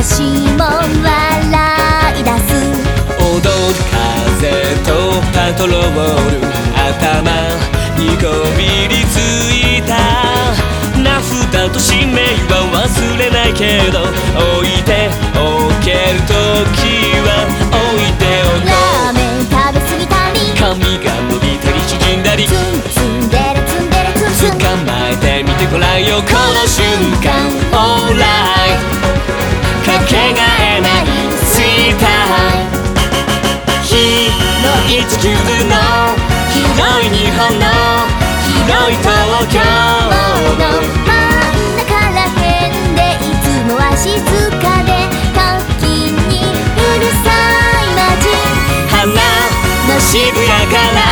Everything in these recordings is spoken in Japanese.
私も笑い出す踊る風とパトロール頭にこびりついた名札と使命は忘れないけど広い地球の広い日本の広い東京の真ん中らへんでいつもは静かで時にうるさい街花の渋谷か。ら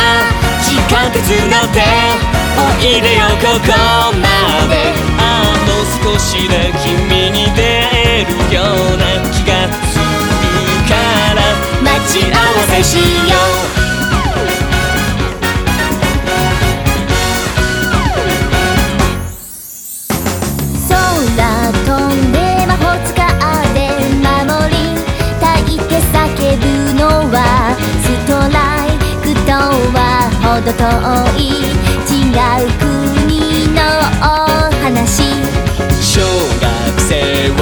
地下鉄乗っておいでよここまでああもう少しで君に出会えるような気がち合わせしよう。空飛んで魔法使で守りたいて叫ぶのはストライクとは程遠い違う国のお話小学生を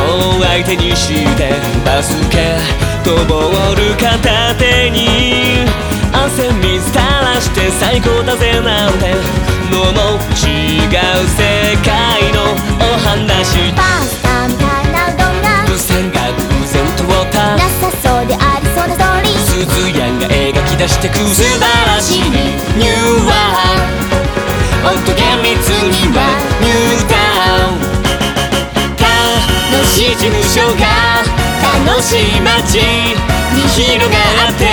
相手にしてバスケットボール片手に。汗水垂らして最高だぜなんて。のも違う世界のお話。パスタみたいなうどんが偶然が偶然通った。なさそうでありそうなストーリー。スズヤンが描き出してく素晴らしいニューワールド。厳密にはニュータウン。楽しい事務所が楽しい街に広がって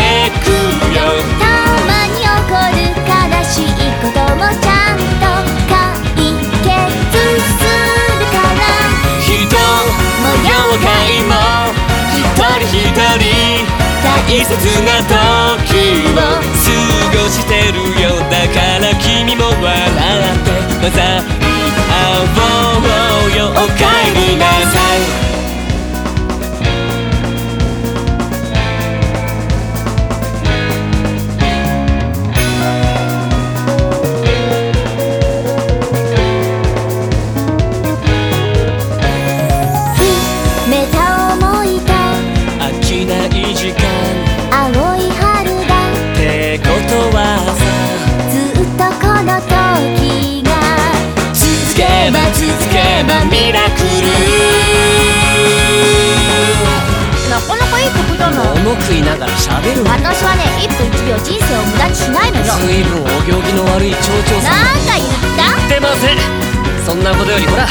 くよ。たまに起こる悲しいこともちゃんと解決するから。人も妖怪も一人一人大切な時を過ごしてるよ。だから君も笑って混ざ続けばミラクなかなかいい曲だな。ル物食いながら喋るわ。私はね1分1秒人生を無駄にしないのよ。随分お行儀の悪い町長さん。なんか言った？出ません。そんなことよりほら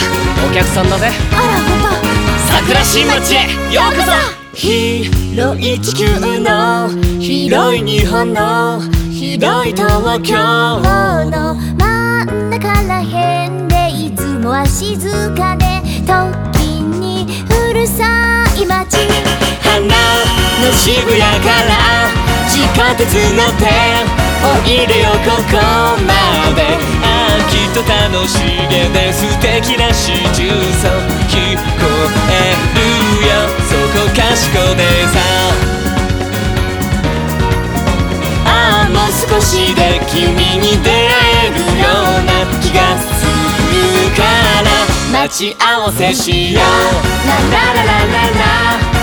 お客さんだぜ。あらまた。桜新町へ。ようこそ。広い地球の広い日本の広い東京の真ん中らへんでいつもは静の渋谷から地下鉄乗っておいでよここまで。ああきっと楽しげで素敵な四重奏聞こえるよ。そこかしこでさ。ああもう少しで君に出会えるような気がするから。待ち合わせしよう。ララララララ。